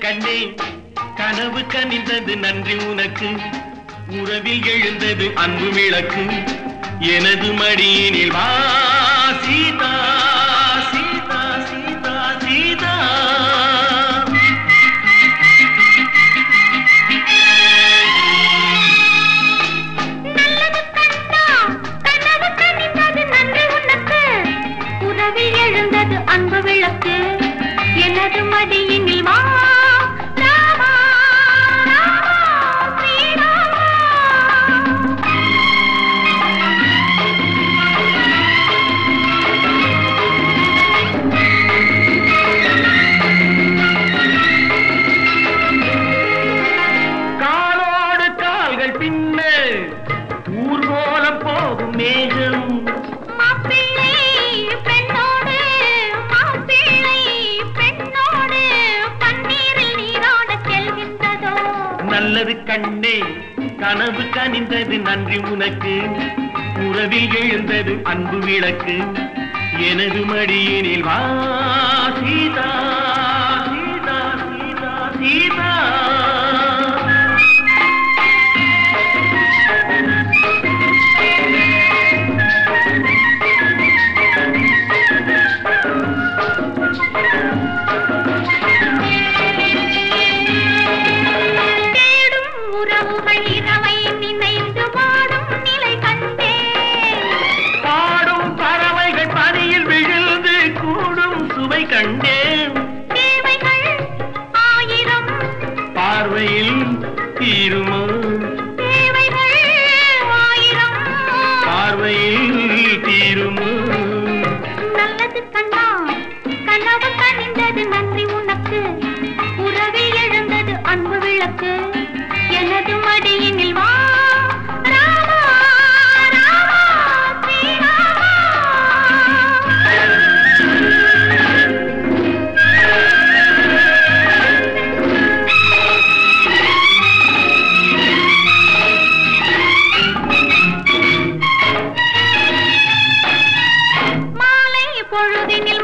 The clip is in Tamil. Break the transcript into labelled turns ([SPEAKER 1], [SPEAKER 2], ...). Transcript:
[SPEAKER 1] கண்ணே கனவு கனிந்தது நன்றி உனக்கு. உறவில் எழுந்தது அன்பு விளக்கு. எனது மடியினில் வா சீதா சீதா சீதா சீதா.
[SPEAKER 2] எழுந்தது அன்பு விளக்கு. எனது மடியினில் வா
[SPEAKER 1] ஊர்கோலம் போகும் மேகம். நல்லது கண்ணே கனவு கனிந்தது நன்றி உனக்கு. உறவில் எழுந்தது அன்பு விளக்கு. எனது மடியினில் வா தேவையில் தீருமா?
[SPEAKER 2] தேவைகள்
[SPEAKER 1] பார்வையில்
[SPEAKER 2] நல்லது கண்ணா கனவு கனிந்தது நன்றி உனக்கு. உறவில் எழுந்தது அன்பு விளக்கு. எனது மடியினில் வா.